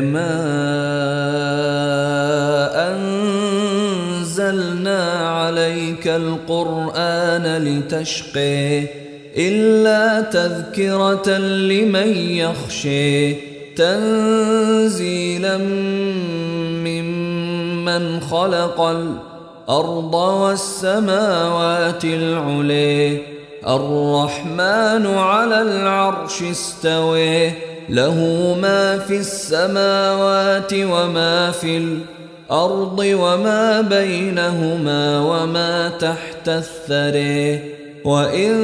ما أنزلنا عليك القرآن لتشقي إلا تذكرة لمن يخشي تنزيلا ممن خلق الأرض والسماوات العلي الرحمن على العرش استوي له ما في السماوات وما في الأرض وما بينهما وما تحت الثري. وإن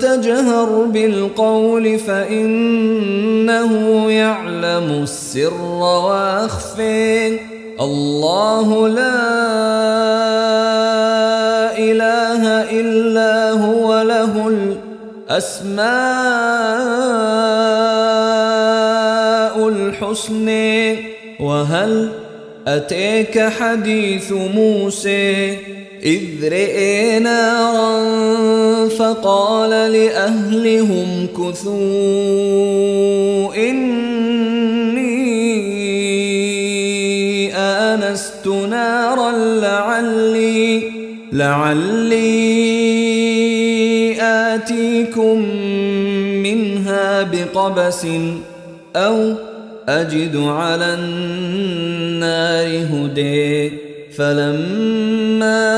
تجهر بالقول فإنه يعلم السر وأخفي. الله لا إله إلا هو له الأسماء. الحسن وهل أتيك حديث موسى؟ إذ رئي نارا فقال لأهلهم كثوا إني آنست نارا لعلي لعلي آتيكم منها بقبس أو أجد على النار هدي فلما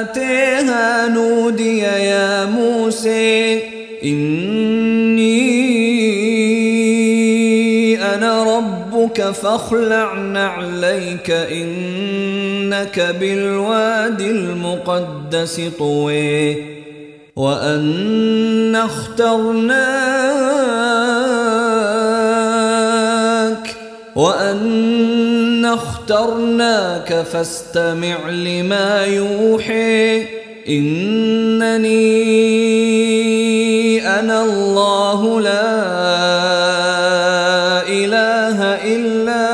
أتيها نودي يا موسى إني أنا ربك فاخلع نعليك إنك بالوادي المقدس طوي وأن اخترناك اخترناك فاستمع لما يوحي. إنني أنا الله لا إله إلا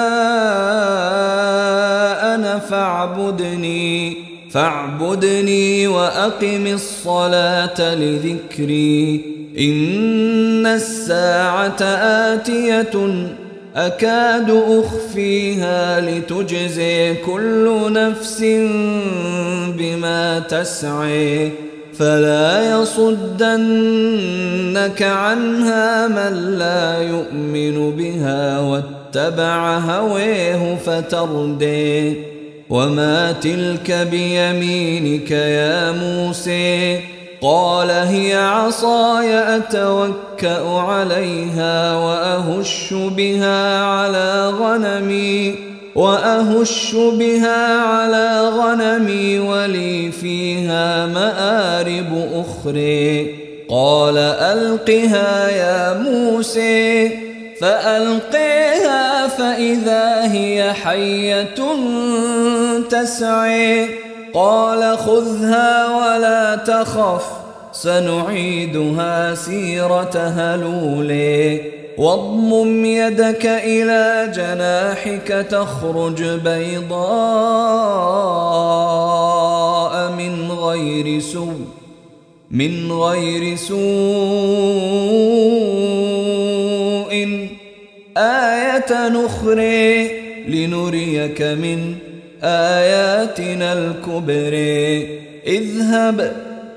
أنا فاعبدني. فاعبدني وأقم الصلاة لذكري. إن الساعة آتية أكاد أخفيها لتجزي كل نفس بما تسعي فلا يصدنك عنها من لا يؤمن بها واتبع هويه فتردي. وما تلك بيمينك يا موسى قال هي عصاي أتوكأ عليها وأهش بها على غنمي وأهش بها على غنمي ولي فيها مآرب أخرى قال ألقها يا موسى فألقيها فإذا هي حية تسعي. قال خذها ولا تخف سنعيدها سيرتها الأولى واضمم يدك إلى جناحك تخرج بيضاء من غير سوء من غير سوء. آية نخري لنريك من آياتنا الكبرى. اذهب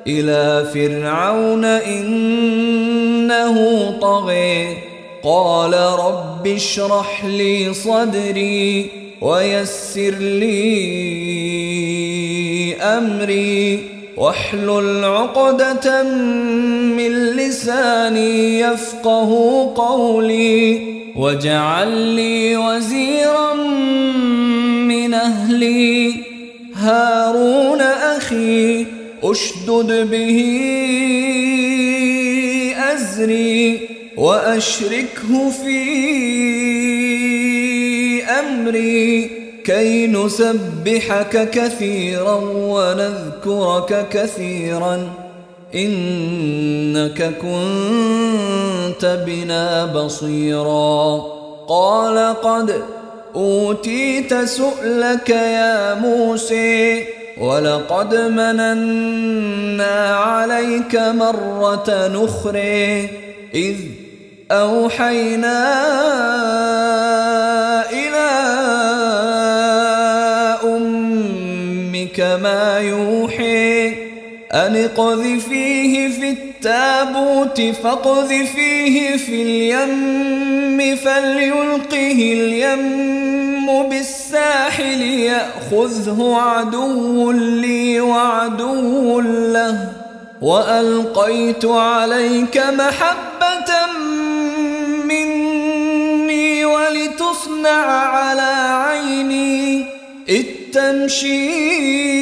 إلى فرعون إنه طغي قال رب اشرح لي صدري ويسر لي أمري. واحلل عقدة من لساني يفقه قولي. واجعل لي وزيرا أهلي. هارون أخي أشدد به أزري وأشركه في أمري. كي نسبحك كثيرا ونذكرك كثيرا إنك كنت بنا بصيرا. قال قد أوتيت سؤلك يا موسى ولقد مننا عليك مرة نخرى إذ أوحينا إلى أمك ما يوحي أن اقذفيه في التابوت فاقذفيه في اليم فليلقه اليم بالساحل يأخذه عدو لي وعدو له وألقيت عليك محبة مني ولتصنع على عيني إذ تمشي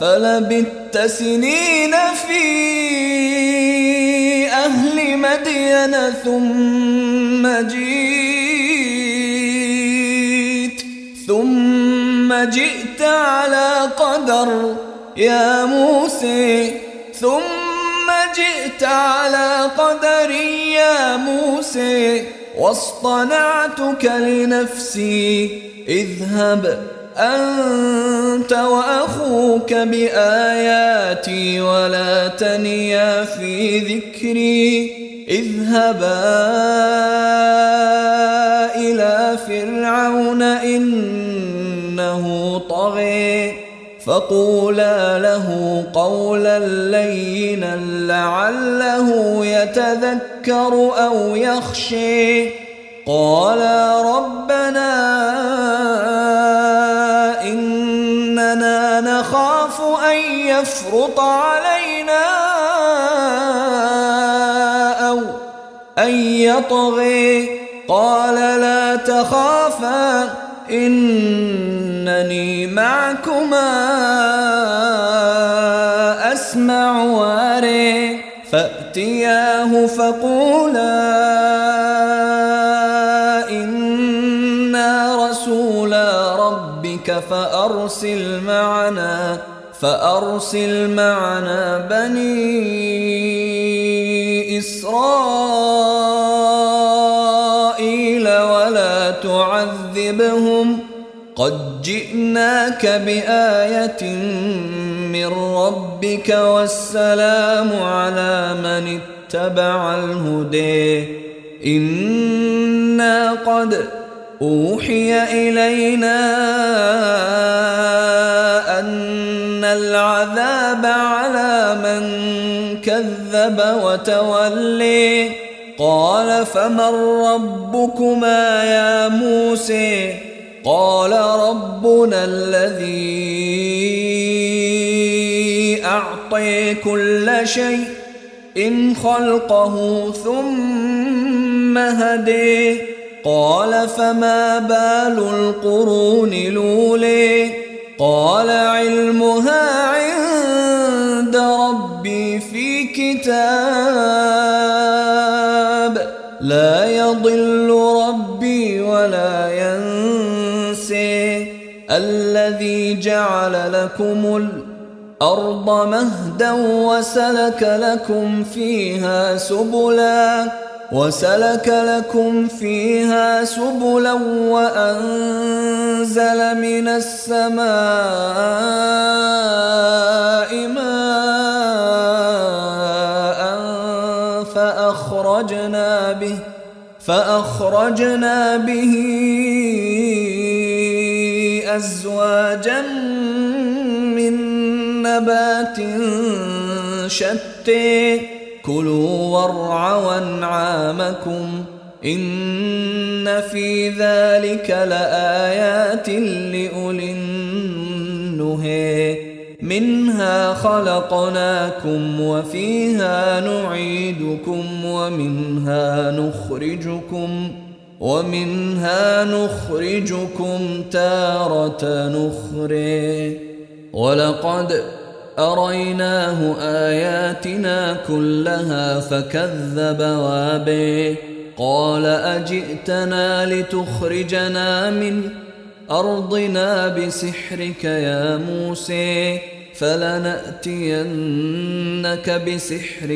فلبت سنين في أهل مدين ثم جئت ثم جئت على قدر يا موسى ثم جئت على قدر يا موسى واصطنعتك لنفسي اذهب أنت وأخوك بآياتي ولا تنيا في ذكري. اذهبا إلى فرعون إنه طغي. فقولا له قولا لينا لعله يتذكر أو يخشي. قالا ربنا إننا نخاف أن يفرط علينا أو أن يطغي قال لا تخافا إنني معكما أسمع واري فأتياه فقولا فأرسل معنا فأرسل معنا بني إسرائيل ولا تعذبهم. قد جئناك بآية من ربك والسلام على من اتبع الهدي إنا قد أوحي إلينا أن العذاب على من كذب وتولي. قال فمن ربكما يا موسى؟ قال ربنا الذي أعطي كل شيء إن خلقه ثم هدي. قال فما بال القرون لولي قال علمها عند ربي في كتاب. لا يضل ربي ولا ينسي. الذي جعل لكم الأرض مهدا وسلك لكم فيها سبلا. وسلك لكم فيها سبلا وأنزل من السماء ماء فأخرجنا به فأخرجنا به أزواجا من نبات شتى كلوا وارعوا أنعامكم إن في ذلك لآيات لأولي النهي منها خلقناكم وفيها نعيدكم ومنها نخرجكم ومنها نخرجكم تارة نخري ولقد أريناه آياتنا كلها فكذب وابي. قال أجئتنا لتخرجنا من أرضنا بسحرك يا موسى فلنأتينك بسحر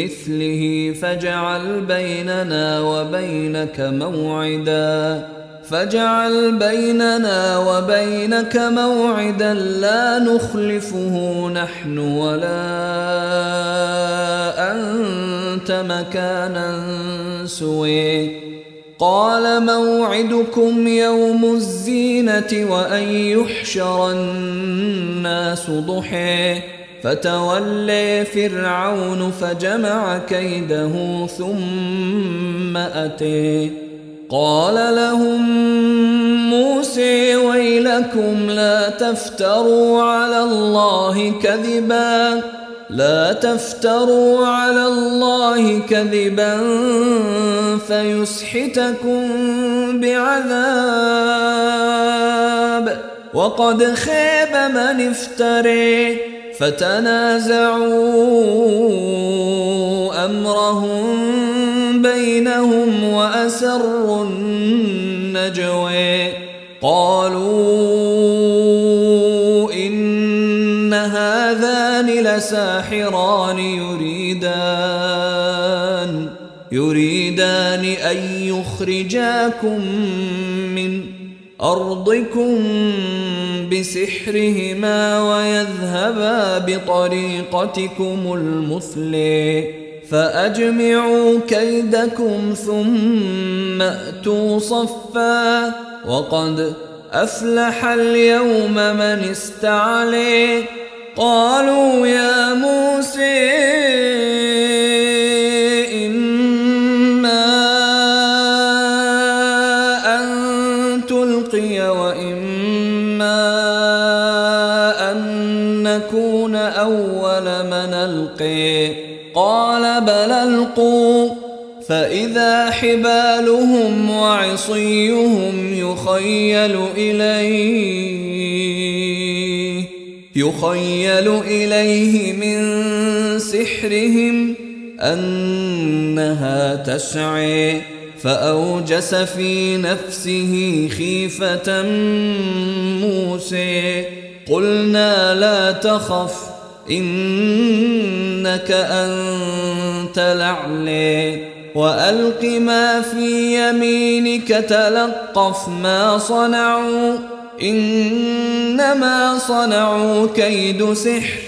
مثله فاجعل بيننا وبينك موعدا. فاجعل بيننا وبينك موعدا لا نخلفه نحن ولا أنت مكانا سوي. قال موعدكم يوم الزينة وأن يحشر الناس ضحى. فتولي فرعون فجمع كيده ثم أتي قال لهم موسى ويلكم لا تفتروا على الله كذباً لا تفتروا على الله كذبا فيسحتكم بعذاب. وقد خيب من افتري فتنازعوا أمرهم بينهم وأسروا النجوى. قالوا إن هذان لساحران يريدان يريدان أن يخرجاكم من أرضكم بسحرهما ويذهبا بطريقتكم المثلي فأجمعوا كيدكم ثم أتوا صفا. وقد أفلح اليوم من استعلي. قالوا يا موسى ألقي قال بل ألقوا فإذا حبالهم وعصيهم يخيل إليه يخيل إليه من سحرهم أنها تسعي فأوجس في نفسه خيفة موسى قلنا لا تخف إنك أنت لعلي وألق ما في يمينك تلقف ما صنعوا. إنما صنعوا كيد سحر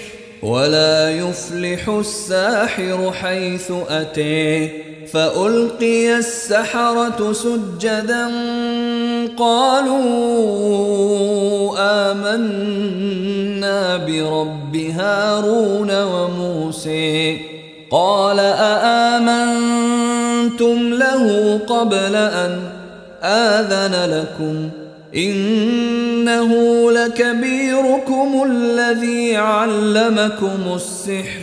ولا يفلح الساحر حيث أتي فألقي السحرة سجدا قالوا آمنا برب هارون وموسى قال أآمنتم له قبل أن آذن لكم إنه لكبيركم الذي علمكم السحر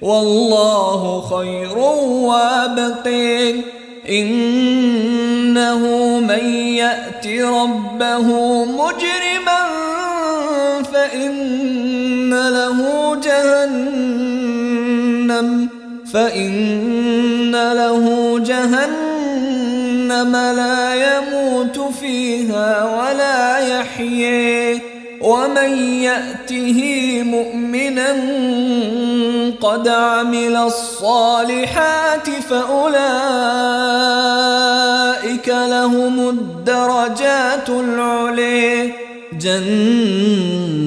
والله خير وابقين إنه من يأت ربه مجرما فإن له جهنم فإن له جهنم لا يموت فيها ولا يحيي. ومن يأته مؤمنا قد عمل الصالحات فأولئك لهم الدرجات العلي جنات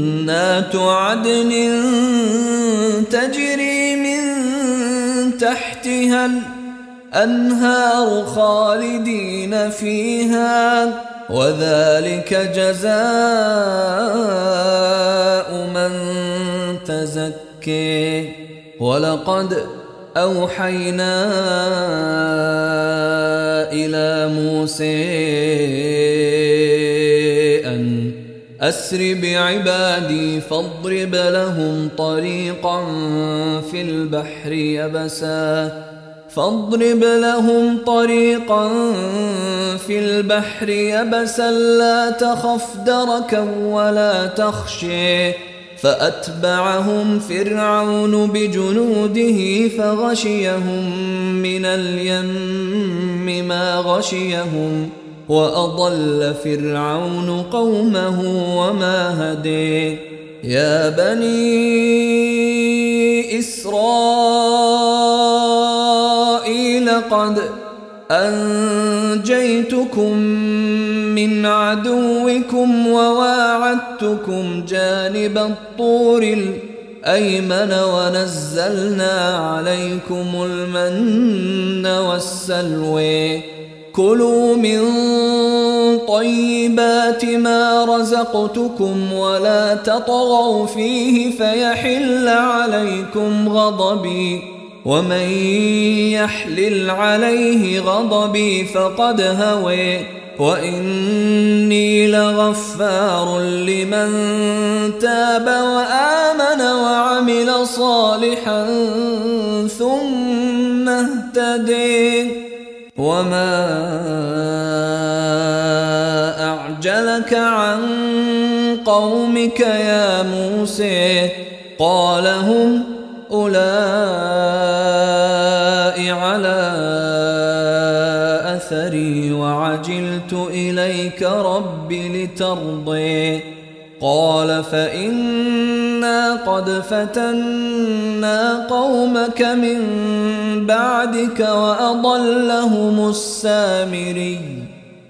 عدن تجري من تحتها الأنهار خالدين فيها وذلك جزاء من تزكي. ولقد أوحينا إلى موسى أن أسر بعبادي فاضرب لهم طريقا في البحر يبساً. فاضرب لهم طريقا في البحر يبسا لا تخف دركا ولا تخشي. فأتبعهم فرعون بجنوده فغشيهم من اليم ما غشيهم. وأضل فرعون قومه وما هدي. يا بني إسرائيل قد أنجيتكم من عدوكم وواعدتكم جانب الطور الأيمن ونزلنا عليكم المن والسلوي كلوا من طيبات ما رزقتكم ولا تطغوا فيه فيحل عليكم غضبي. ومن يحلل عليه غضبي فقد هوي واني لغفار لمن تاب وامن وعمل صالحا ثم اهتدي وما أعجلك عن قومك يا موسى قال هم أولئك على أثري وعجلت إليك رب لترضي. قال فإنا قد فتنا قومك من بعدك وأضلهم السامري.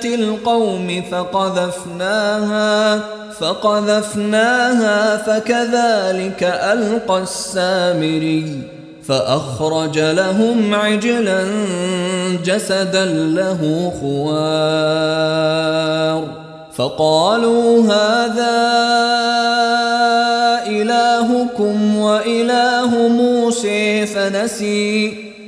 زينة القوم فقذفناها فقذفناها فكذلك ألقى السامري فأخرج لهم عجلا جسدا له خوار. فقالوا هذا إلهكم وإله موسى فنسي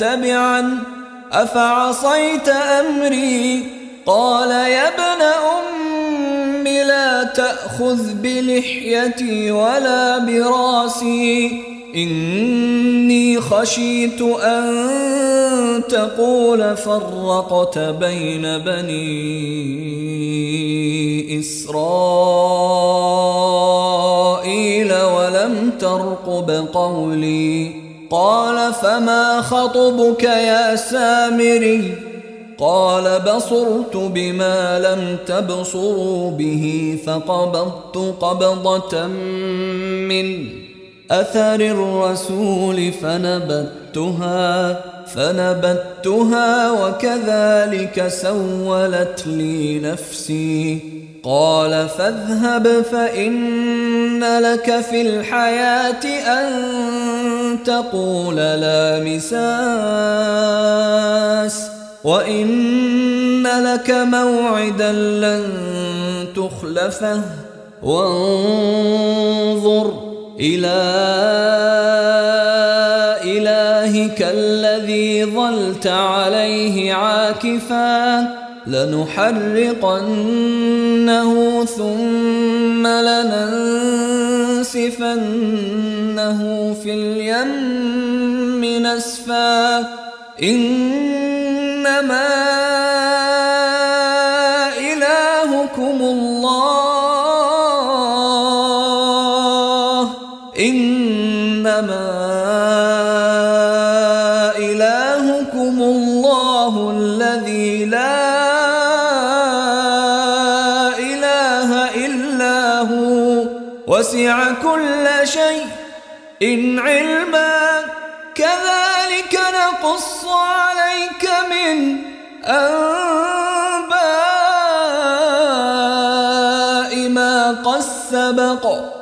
تتبعن أفعصيت أمري؟ قال يا ابن أم لا تأخذ بلحيتي ولا براسي. إني خشيت أن تقول فرقت بين بني إسرائيل ولم ترقب قولي. قال فما خطبك يا سامري؟ قال بصرت بما لم تبصروا به فقبضت قبضة من أثر الرسول فنبتها فنبتها وكذلك سولت لي نفسي. قال فاذهب فإن لك في الحياة أن تقول لا مساس وإن لك موعدا لن تخلفه. وانظر إلى إلهك الذي ظلت عليه عاكفا. لنحرقنه ثم لننسفنه في اليم نسفا. إنما وسع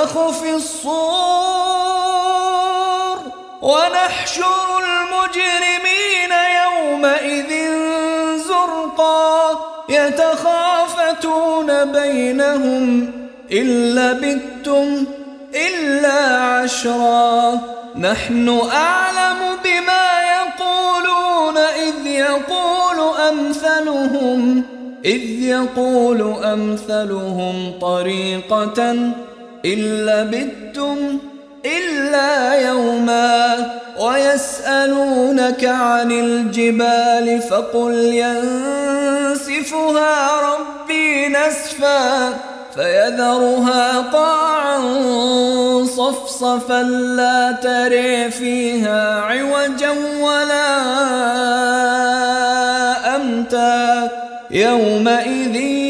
ينفخ في الصور ونحشر المجرمين يومئذ زرقا يتخافتون بينهم إن لبثتم إلا عشرا نحن أعلم بما يقولون إذ يقول أمثلهم إذ يقول أمثلهم طريقة إن لبثتم إلا يوما ويسألونك عن الجبال فقل ينسفها ربي نسفا فيذرها قاعا صفصفا لا تري فيها عوجا ولا أمتا يومئذ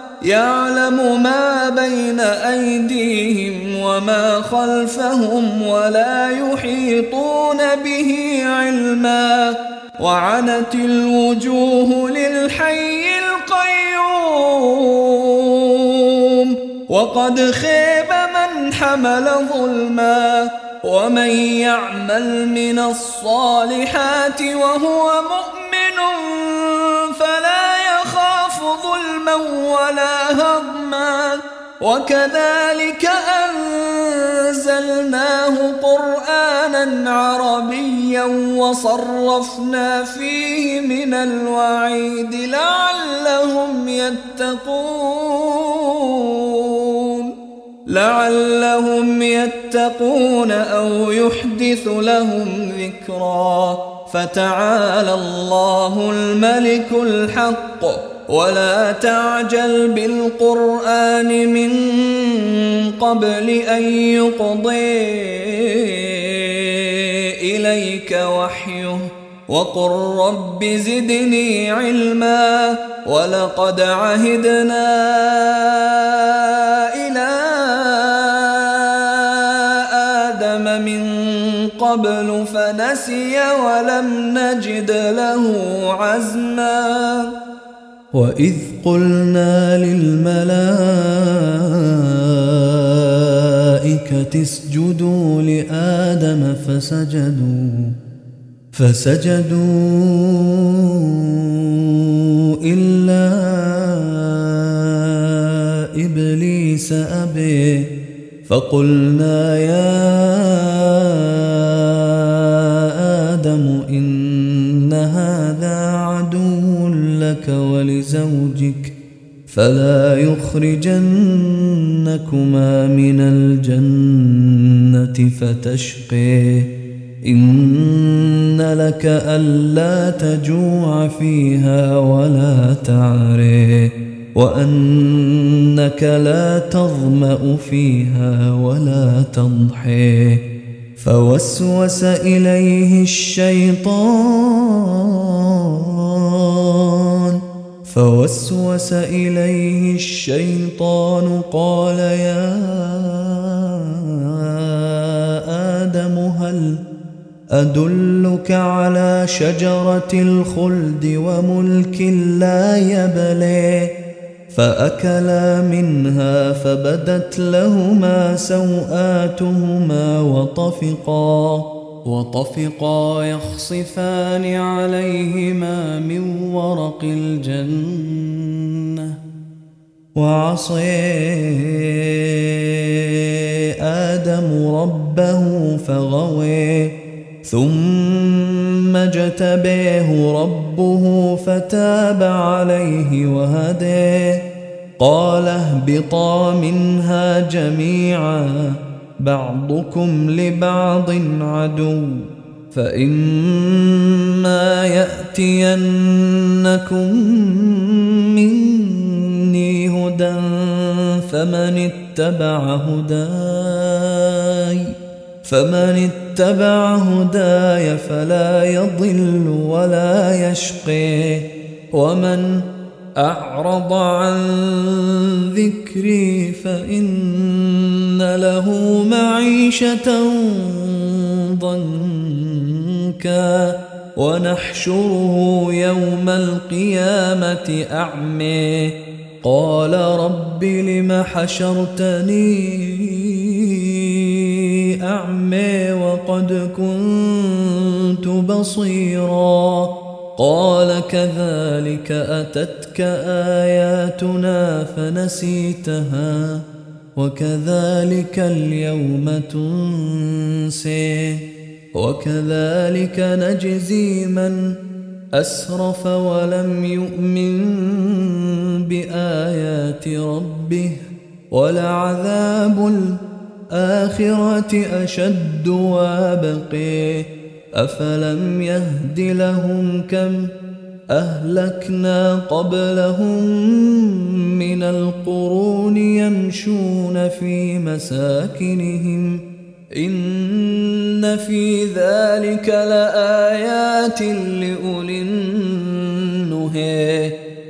يعلم ما بين أيديهم وما خلفهم ولا يحيطون به علما. وعنت الوجوه للحي القيوم. وقد خيب من حمل ظلما. ومن يعمل من الصالحات وهو مؤمن فلا ظلما ولا هضما وكذلك أنزلناه قرآنا عربيا وصرفنا فيه من الوعيد لعلهم يتقون لعلهم يتقون أو يحدث لهم ذكرا فتعالى الله الملك الحق ولا تعجل بالقرآن من قبل أن يقضي إليك وحيه. وقل رب زدني علما ولقد عهدنا إلى آدم من قبل فنسي ولم نجد له عزما. وإذ قلنا للملائكة اسجدوا لآدم فسجدوا فسجدوا إلا إبليس أبي فقلنا يا لك ولزوجك فلا يخرجنكما من الجنة فتشقي. إن لك ألا تجوع فيها ولا تعري وأنك لا تظمأ فيها ولا تضحي. فوسوس إليه الشيطان. فوسوس إليه الشيطان قال يا آدم هل أدلك على شجرة الخلد وملك لا يبلي؟ فأكلا منها فبدت لهما سوآتهما وطفقا وطفقا يخصفان عليهما من ورق الجنة. وعصي آدم ربه فغوي ثم اجتبيه ربه فتاب عليه وهديه قال اهبطا منها جميعا بعضكم لبعض عدو. فإما يأتينكم مني هدى فمن اتبع هداي فمن اتبع هداي فلا يضل ولا يشقي. ومن أعرض عن ذكري فإن له معيشة ضنكا. ونحشره يوم القيامة أعمي قال رب لم حشرتني أعمي وقد كنت بصيرا قال كذلك أتتك آياتنا فنسيتها وكذلك اليوم تنسي وكذلك نجزي من أسرف ولم يؤمن بآيات ربه ولعذاب الآخرة أشد وأبقي. أفلم يهد لهم كم أهلكنا قبلهم من القرون يمشون في مساكنهم. إن في ذلك لآيات لأولي النهي.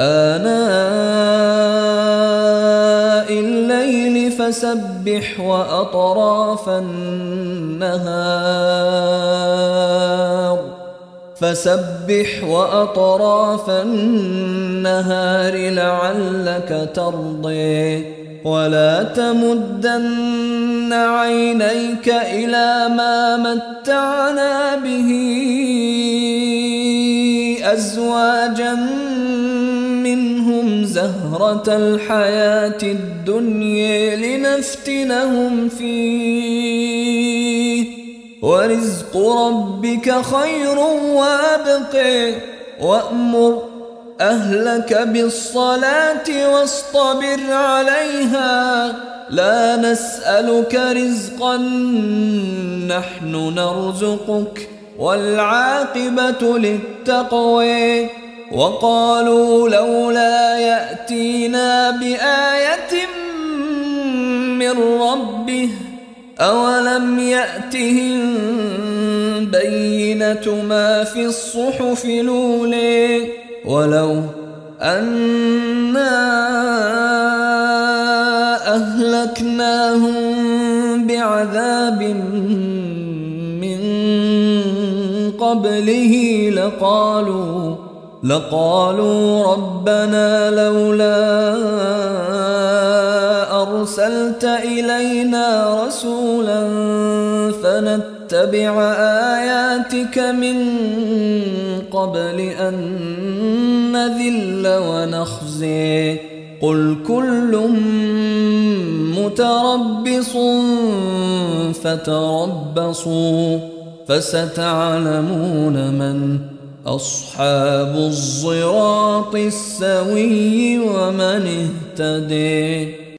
آناء الليل فسبح وأطراف النهار. فسبح وأطراف النهار لعلك ترضي. ولا تمدن عينيك إلى ما متعنا به أزواجا زهرة الحياة الدنيا لنفتنهم فيه. ورزق ربك خير وابق وأمر أهلك بالصلاة واصطبر عليها. لا نسألك رزقا نحن نرزقك. والعاقبة للتقوى. وقالوا لولا يأتينا بآية من ربه أولم يأتهم بينة ما في الصحف لولي ولو أنا أهلكناهم بعذاب من قبله لقالوا لقالوا ربنا لولا أرسلت إلينا رسولا فنتبع آياتك من قبل أن نذل ونخزي. قل كل متربص فتربصوا فستعلمون من أصحاب الصراط السوي ومن اهتدي